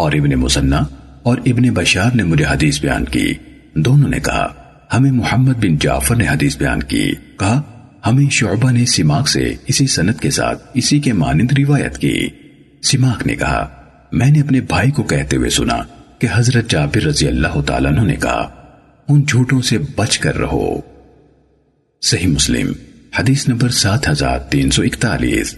اور ابن مسنہ اور ابن بشار نے مجھے حدیث بیان کی۔ دونوں نے کہا، ہمیں محمد بن جعفر نے حدیث بیان کی۔ کہا، ہمیں شعبہ نے سماق سے اسی سنت کے ساتھ اسی کے مانند روایت کی۔ سماق نے کہا، میں نے اپنے بھائی کو کہتے ہوئے سنا کہ حضرت جابر رضی اللہ تعالیٰ نے کہا، ان جھوٹوں سے بچ کر رہو۔ صحیح مسلم، حدیث نمبر سات ہزار تین سو اکتالیس۔